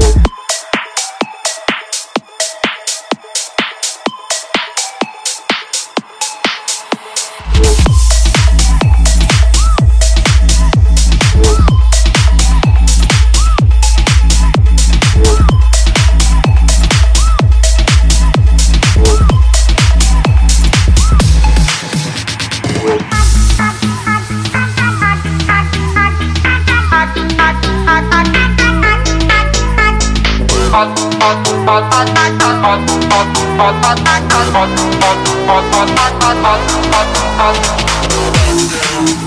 Yeah. Thank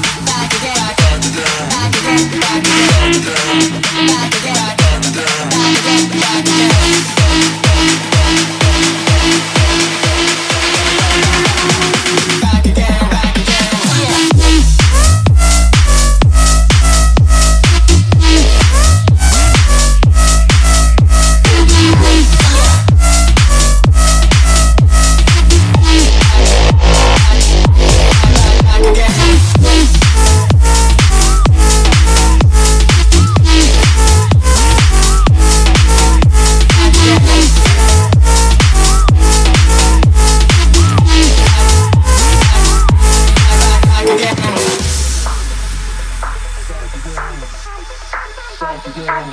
you. Again.